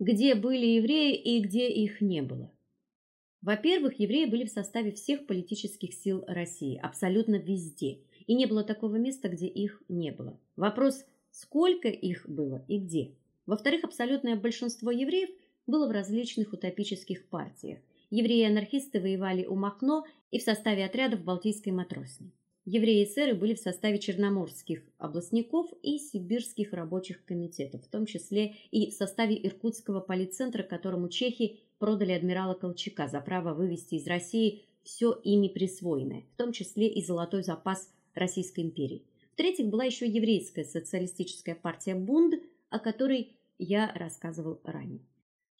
где были евреи и где их не было. Во-первых, евреи были в составе всех политических сил России, абсолютно везде, и не было такого места, где их не было. Вопрос, сколько их было и где. Во-вторых, абсолютное большинство евреев было в различных утопических партиях. Евреи-анархисты воевали у Махно и в составе отрядов Балтийской матросни. Евреи-эсеры были в составе черноморских областников и сибирских рабочих комитетов, в том числе и в составе иркутского политцентра, которому чехи продали адмирала Колчака за право вывести из России все ими присвоенное, в том числе и золотой запас Российской империи. В-третьих, была еще еврейская социалистическая партия Бунд, о которой я рассказывал ранее.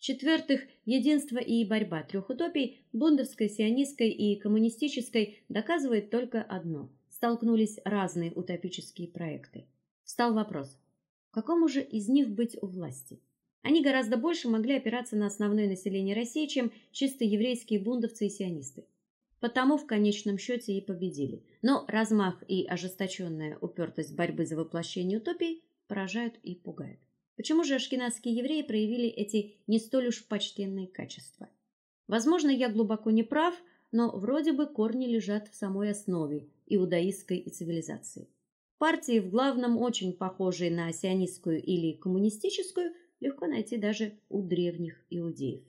В-четвертых, единство и борьба трех утопий, бундовской, сионистской и коммунистической, доказывает только одно: столкнулись разные утопические проекты. Встал вопрос: какому же из них быть у власти? Они гораздо больше могли опираться на основное население России, чем чисто еврейские бундовцы и сионисты. Потому в конечном счете и победили. Но размах и ожесточенная упертость борьбы за воплощение утопий поражают и пугают. Почему же ашкеназские евреи проявили эти не столь уж почтенные качества? Возможно, я глубоко не прав, но вроде бы корни лежат в самой основе иудаистской цивилизации. Партии в главном очень похожие на сионистскую или коммунистическую, легко найти даже у древних иудеев.